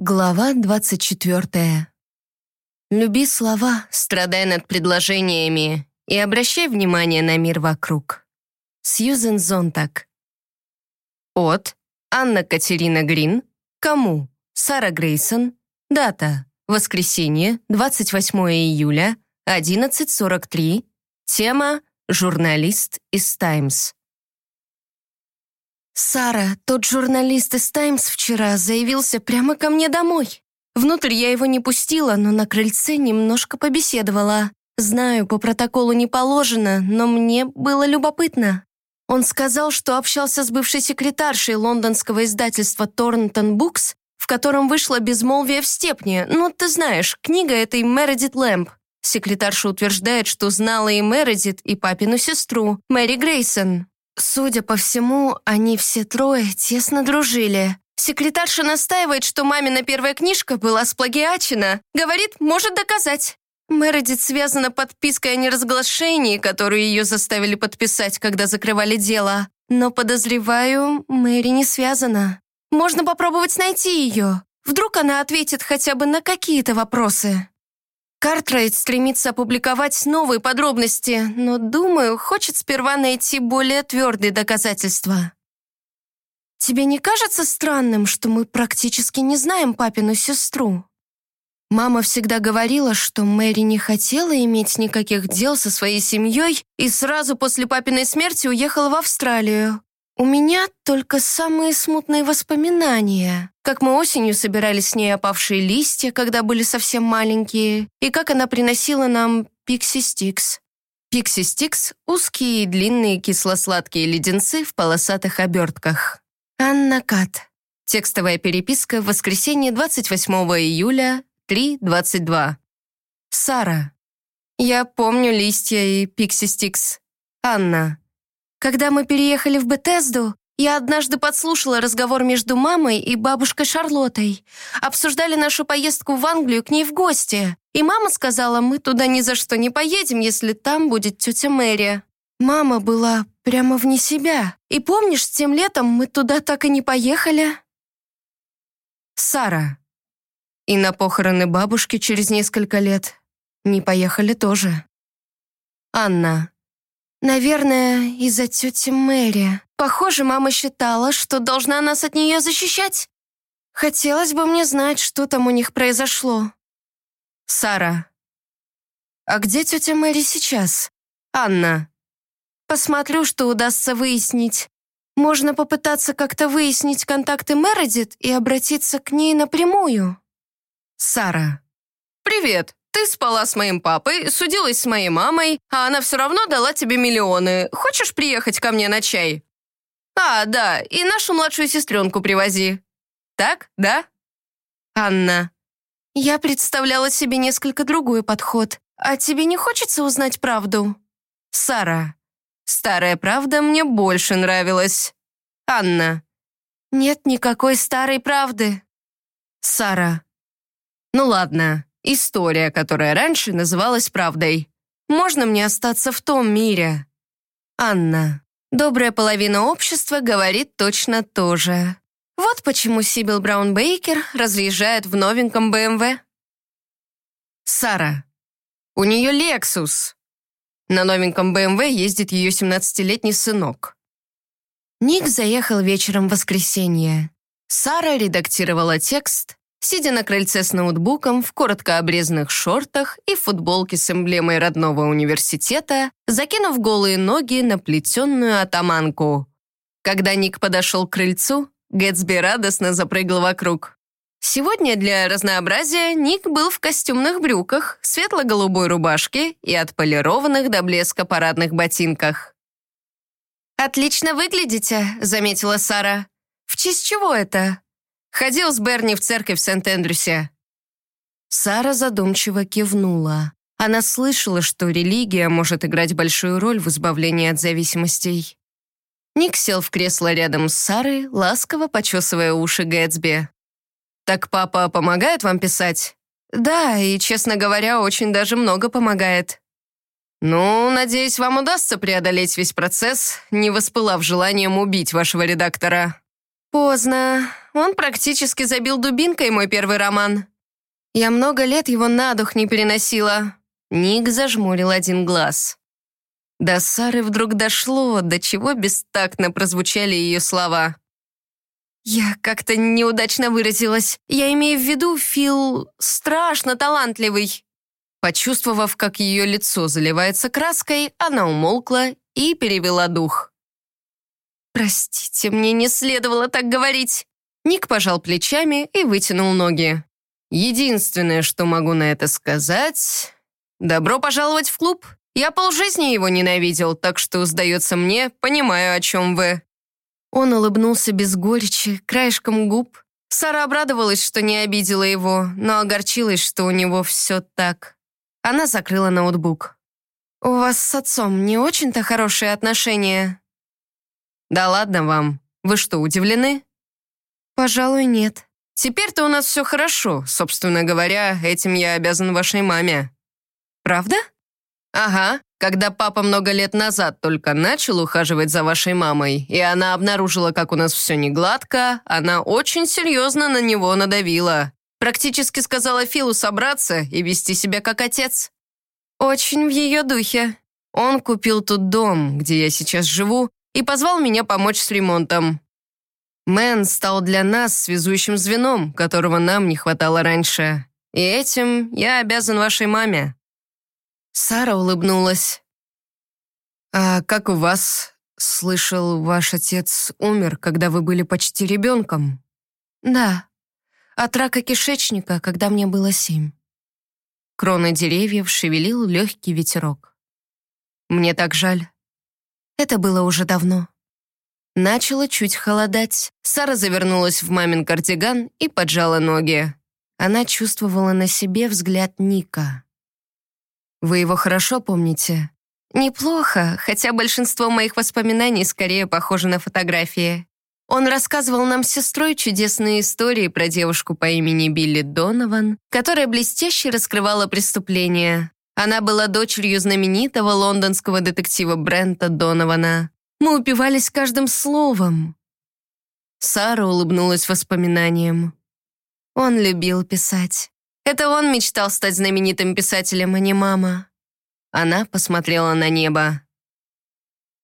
Глава 24. Люби слова, страдай над предложениями и обращай внимание на мир вокруг. Сьюзен Зонтак. От Анна Катерина Грин. Кому? Сара Грейсон. Дата. Воскресенье, 28 июля, 11.43. Тема «Журналист из Таймс». «Сара, тот журналист из «Таймс» вчера заявился прямо ко мне домой. Внутрь я его не пустила, но на крыльце немножко побеседовала. Знаю, по протоколу не положено, но мне было любопытно. Он сказал, что общался с бывшей секретаршей лондонского издательства «Торнтон Букс», в котором вышло «Безмолвие в степне». Ну, ты знаешь, книга этой Мередит Лэмп. Секретарша утверждает, что знала и Мередит, и папину сестру, Мэри Грейсон. Судя по всему, они все трое тесно дружили. Секретарша настаивает, что мамина первая книжка была сплагиачена. Говорит, может доказать. Мередит связана подпиской о неразглашении, которую ее заставили подписать, когда закрывали дело. Но, подозреваю, Мэри не связана. Можно попробовать найти ее. Вдруг она ответит хотя бы на какие-то вопросы. Картрайт стремится опубликовать новые подробности, но, думаю, хочет сперва найти более твердые доказательства. Тебе не кажется странным, что мы практически не знаем папину сестру? Мама всегда говорила, что Мэри не хотела иметь никаких дел со своей семьей и сразу после папиной смерти уехала в Австралию. У меня только самые смутные воспоминания. Как мы осенью собирали с ней опавшие листья, когда были совсем маленькие, и как она приносила нам пикси-стикс. Пикси-стикс — узкие и длинные кисло-сладкие леденцы в полосатых обертках. Анна Кат. Текстовая переписка в воскресенье 28 июля, 3.22. Сара. Я помню листья и пикси-стикс. Анна. Когда мы переехали в Бетезду, я однажды подслушала разговор между мамой и бабушкой Шарлоттой. Обсуждали нашу поездку в Англию к ней в гости. И мама сказала, мы туда ни за что не поедем, если там будет тетя Мэри. Мама была прямо вне себя. И помнишь, тем летом мы туда так и не поехали? Сара. И на похороны бабушки через несколько лет не поехали тоже. Анна. Наверное, из-за тети Мэри. Похоже, мама считала, что должна нас от нее защищать. Хотелось бы мне знать, что там у них произошло. Сара. А где тетя Мэри сейчас? Анна. Посмотрю, что удастся выяснить. Можно попытаться как-то выяснить контакты Мередит и обратиться к ней напрямую. Сара. «Привет. Ты спала с моим папой, судилась с моей мамой, а она все равно дала тебе миллионы. Хочешь приехать ко мне на чай? А, да, и нашу младшую сестренку привози. Так, да? Анна. Я представляла себе несколько другой подход. А тебе не хочется узнать правду? Сара. Старая правда мне больше нравилась. Анна. Нет никакой старой правды. Сара. Ну ладно, История, которая раньше называлась правдой. Можно мне остаться в том мире? Анна. Добрая половина общества говорит точно то же. Вот почему Сибил Браун Бейкер разъезжает в новеньком БМВ. Сара. У нее Лексус. На новеньком БМВ ездит ее 17-летний сынок. Ник заехал вечером в воскресенье. Сара редактировала текст, сидя на крыльце с ноутбуком в коротко обрезанных шортах и футболке с эмблемой родного университета, закинув голые ноги на плетенную атаманку. Когда Ник подошел к крыльцу, Гэтсби радостно запрыгал вокруг. Сегодня для разнообразия Ник был в костюмных брюках, светло-голубой рубашке и отполированных до блеска парадных ботинках. «Отлично выглядите», — заметила Сара. «В честь чего это?» Ходил с Берни в церковь в Сент-Эндрюсе». Сара задумчиво кивнула. Она слышала, что религия может играть большую роль в избавлении от зависимостей. Ник сел в кресло рядом с Сарой, ласково почесывая уши Гэтсби. «Так папа помогает вам писать?» «Да, и, честно говоря, очень даже много помогает». «Ну, надеюсь, вам удастся преодолеть весь процесс, не воспылав желанием убить вашего редактора». «Поздно. Он практически забил дубинкой мой первый роман. Я много лет его на дух не переносила. Ник зажмурил один глаз. До Сары вдруг дошло, до чего бестактно прозвучали ее слова. Я как-то неудачно выразилась. Я имею в виду, Фил страшно талантливый. Почувствовав, как ее лицо заливается краской, она умолкла и перевела дух. «Простите, мне не следовало так говорить». Ник пожал плечами и вытянул ноги. «Единственное, что могу на это сказать... Добро пожаловать в клуб. Я полжизни его ненавидел, так что, сдается мне, понимаю, о чем вы». Он улыбнулся без горечи, краешком губ. Сара обрадовалась, что не обидела его, но огорчилась, что у него все так. Она закрыла ноутбук. «У вас с отцом не очень-то хорошие отношения?» «Да ладно вам. Вы что, удивлены?» «Пожалуй, нет». «Теперь-то у нас все хорошо. Собственно говоря, этим я обязан вашей маме». «Правда?» «Ага. Когда папа много лет назад только начал ухаживать за вашей мамой, и она обнаружила, как у нас все не гладко, она очень серьезно на него надавила. Практически сказала Филу собраться и вести себя как отец. Очень в ее духе. Он купил тут дом, где я сейчас живу, и позвал меня помочь с ремонтом. Мэн стал для нас связующим звеном, которого нам не хватало раньше. И этим я обязан вашей маме». Сара улыбнулась. «А как у вас? Слышал, ваш отец умер, когда вы были почти ребенком?» «Да, от рака кишечника, когда мне было семь». Кроны деревьев шевелил легкий ветерок. «Мне так жаль. Это было уже давно». Начало чуть холодать. Сара завернулась в мамин кардиган и поджала ноги. Она чувствовала на себе взгляд Ника. «Вы его хорошо помните?» «Неплохо, хотя большинство моих воспоминаний скорее похоже на фотографии. Он рассказывал нам с сестрой чудесные истории про девушку по имени Билли Донован, которая блестяще раскрывала преступления. Она была дочерью знаменитого лондонского детектива Брента Донована. Мы упивались каждым словом. Сара улыбнулась воспоминаниям. Он любил писать. Это он мечтал стать знаменитым писателем, а не мама. Она посмотрела на небо.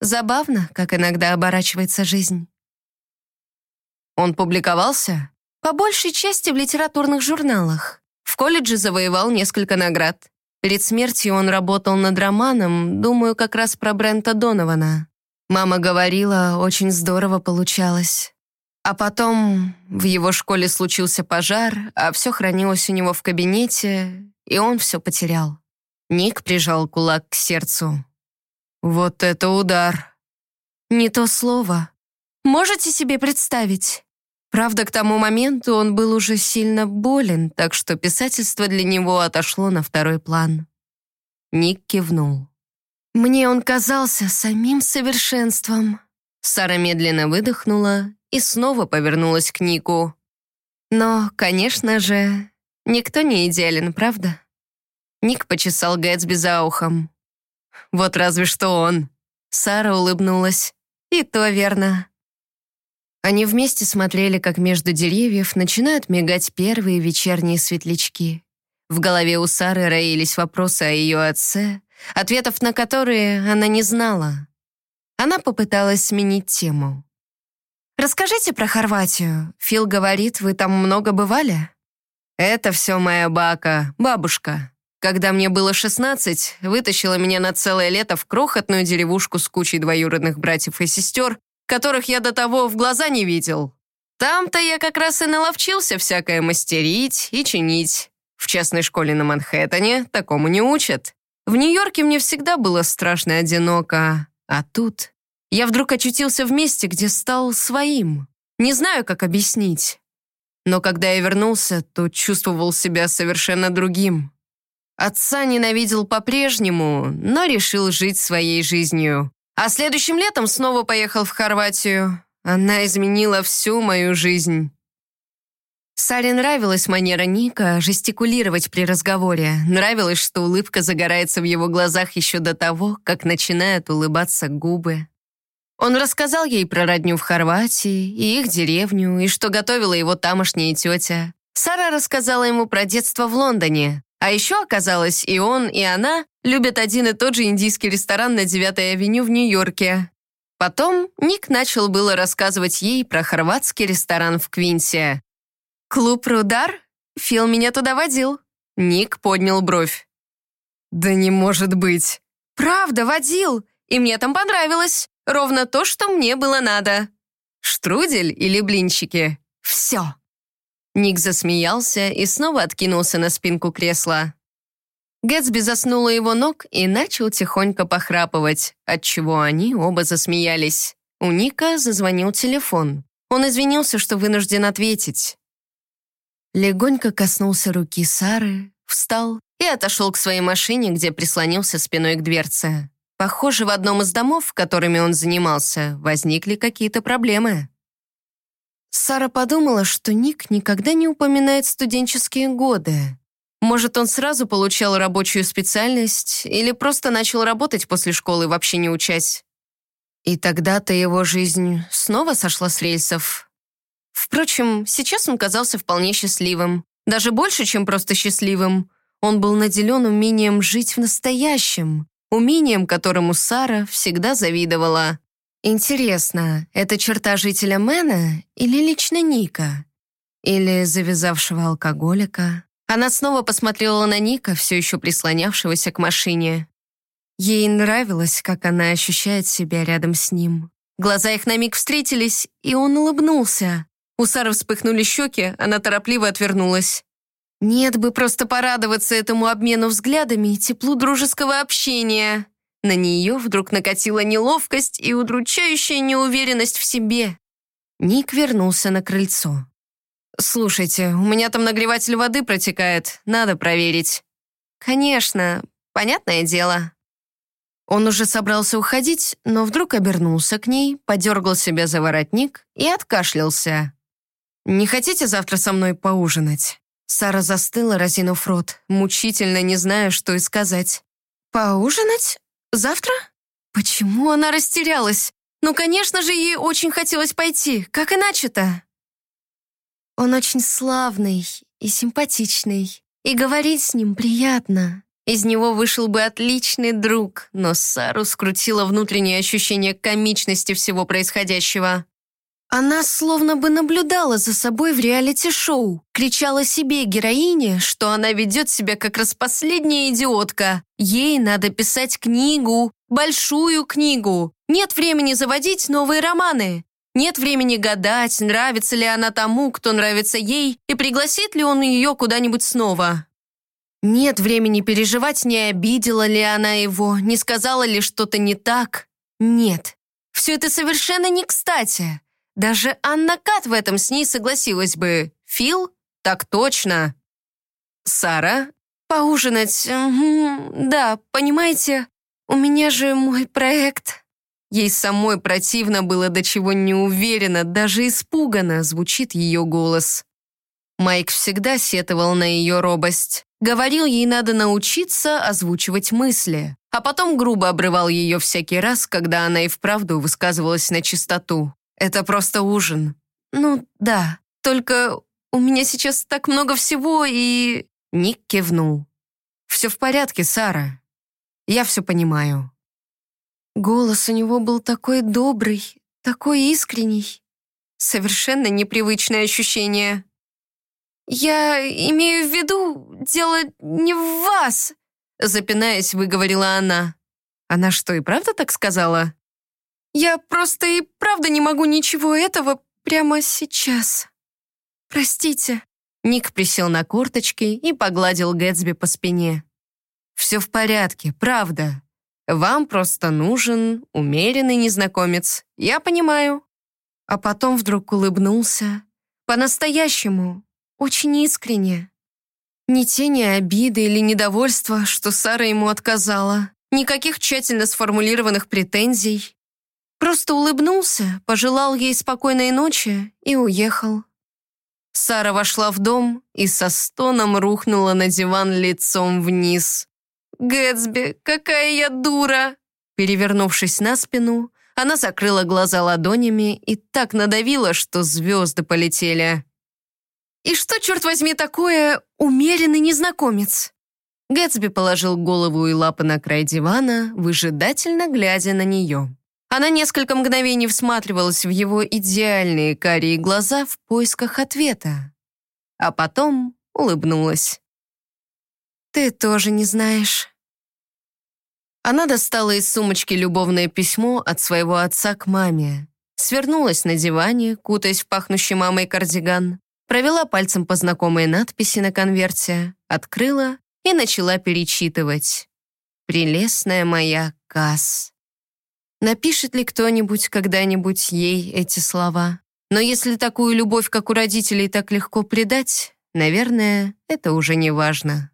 Забавно, как иногда оборачивается жизнь. Он публиковался? По большей части в литературных журналах. В колледже завоевал несколько наград. Перед смертью он работал над романом, думаю, как раз про Брента Донована. Мама говорила, очень здорово получалось. А потом в его школе случился пожар, а все хранилось у него в кабинете, и он все потерял. Ник прижал кулак к сердцу. «Вот это удар!» «Не то слово. Можете себе представить?» Правда, к тому моменту он был уже сильно болен, так что писательство для него отошло на второй план. Ник кивнул. «Мне он казался самим совершенством». Сара медленно выдохнула и снова повернулась к Нику. «Но, конечно же, никто не идеален, правда?» Ник почесал Гэтсби за ухом. «Вот разве что он». Сара улыбнулась. «И то верно. Они вместе смотрели, как между деревьев начинают мигать первые вечерние светлячки. В голове у Сары роились вопросы о ее отце, ответов на которые она не знала. Она попыталась сменить тему. «Расскажите про Хорватию. Фил говорит, вы там много бывали?» «Это все моя бака, бабушка. Когда мне было 16, вытащила меня на целое лето в крохотную деревушку с кучей двоюродных братьев и сестер, которых я до того в глаза не видел. Там-то я как раз и наловчился всякое мастерить и чинить. В частной школе на Манхэттене такому не учат. В Нью-Йорке мне всегда было страшно одиноко, а тут я вдруг очутился в месте, где стал своим. Не знаю, как объяснить. Но когда я вернулся, то чувствовал себя совершенно другим. Отца ненавидел по-прежнему, но решил жить своей жизнью. А следующим летом снова поехал в Хорватию. Она изменила всю мою жизнь. Саре нравилась манера Ника жестикулировать при разговоре. Нравилось, что улыбка загорается в его глазах еще до того, как начинают улыбаться губы. Он рассказал ей про родню в Хорватии и их деревню, и что готовила его тамошняя тетя. Сара рассказала ему про детство в Лондоне. А еще оказалось, и он, и она любят один и тот же индийский ресторан на 9-й авеню в Нью-Йорке. Потом Ник начал было рассказывать ей про хорватский ресторан в Квинсе. «Клуб Рудар? Фил меня туда водил». Ник поднял бровь. «Да не может быть». «Правда, водил. И мне там понравилось. Ровно то, что мне было надо». «Штрудель или блинчики?» «Все». Ник засмеялся и снова откинулся на спинку кресла. Гэтсби заснула его ног и начал тихонько похрапывать, отчего они оба засмеялись. У Ника зазвонил телефон. Он извинился, что вынужден ответить. Легонько коснулся руки Сары, встал и отошел к своей машине, где прислонился спиной к дверце. Похоже, в одном из домов, которыми он занимался, возникли какие-то проблемы. Сара подумала, что Ник никогда не упоминает студенческие годы. Может, он сразу получал рабочую специальность или просто начал работать после школы, вообще не учась. И тогда-то его жизнь снова сошла с рельсов. Впрочем, сейчас он казался вполне счастливым. Даже больше, чем просто счастливым. Он был наделен умением жить в настоящем, умением, которому Сара всегда завидовала. Интересно, это черта жителя Мэна или лично Ника? Или завязавшего алкоголика? Она снова посмотрела на Ника, все еще прислонявшегося к машине. Ей нравилось, как она ощущает себя рядом с ним. Глаза их на миг встретились, и он улыбнулся. У Сары вспыхнули щеки, она торопливо отвернулась. Нет бы просто порадоваться этому обмену взглядами и теплу дружеского общения. На нее вдруг накатила неловкость и удручающая неуверенность в себе. Ник вернулся на крыльцо. «Слушайте, у меня там нагреватель воды протекает, надо проверить». «Конечно, понятное дело». Он уже собрался уходить, но вдруг обернулся к ней, подергал себя за воротник и откашлялся. «Не хотите завтра со мной поужинать?» Сара застыла, разинув рот, мучительно не зная, что и сказать. «Поужинать? Завтра? Почему она растерялась? Ну, конечно же, ей очень хотелось пойти. Как иначе-то? Он очень славный и симпатичный. И говорить с ним приятно. Из него вышел бы отличный друг, но Сару скрутило внутреннее ощущение комичности всего происходящего. Она словно бы наблюдала за собой в реалити-шоу, кричала себе героине, что она ведет себя как распоследняя идиотка. Ей надо писать книгу, большую книгу. Нет времени заводить новые романы. Нет времени гадать, нравится ли она тому, кто нравится ей, и пригласит ли он ее куда-нибудь снова. Нет времени переживать, не обидела ли она его, не сказала ли что-то не так. Нет. Все это совершенно не кстати. Даже Анна Кат в этом с ней согласилась бы. Фил? Так точно. Сара? Поужинать? Да, понимаете, у меня же мой проект. Ей самой противно было, до чего не уверенно, даже испуганно звучит ее голос. Майк всегда сетовал на ее робость. Говорил, ей надо научиться озвучивать мысли, а потом грубо обрывал ее всякий раз, когда она и вправду высказывалась на чистоту. Это просто ужин. Ну, да. Только у меня сейчас так много всего, и...» Ник кивнул. «Все в порядке, Сара. Я все понимаю». Голос у него был такой добрый, такой искренний. Совершенно непривычное ощущение. «Я имею в виду, дело не в вас», запинаясь, выговорила она. Она что, и правда так сказала? Я просто и правда не могу ничего этого прямо сейчас. Простите». Ник присел на корточки и погладил Гэтсби по спине. «Все в порядке, правда. Вам просто нужен умеренный незнакомец. Я понимаю». А потом вдруг улыбнулся. По-настоящему, очень искренне. Ни тени обиды или недовольства, что Сара ему отказала. Никаких тщательно сформулированных претензий. Просто улыбнулся, пожелал ей спокойной ночи и уехал. Сара вошла в дом и со стоном рухнула на диван лицом вниз. «Гэтсби, какая я дура!» Перевернувшись на спину, Она закрыла глаза ладонями и так надавила, что звезды полетели. «И что, черт возьми, такое умеренный незнакомец?» Гэтсби положил голову и лапы на край дивана, выжидательно глядя на нее. Она несколько мгновений всматривалась в его идеальные карие глаза в поисках ответа, а потом улыбнулась. «Ты тоже не знаешь». Она достала из сумочки любовное письмо от своего отца к маме, свернулась на диване, кутаясь в пахнущий мамой кардиган, Провела пальцем по знакомой надписи на конверте, открыла и начала перечитывать. «Прелестная моя Касс». Напишет ли кто-нибудь когда-нибудь ей эти слова? Но если такую любовь, как у родителей, так легко предать, наверное, это уже не важно.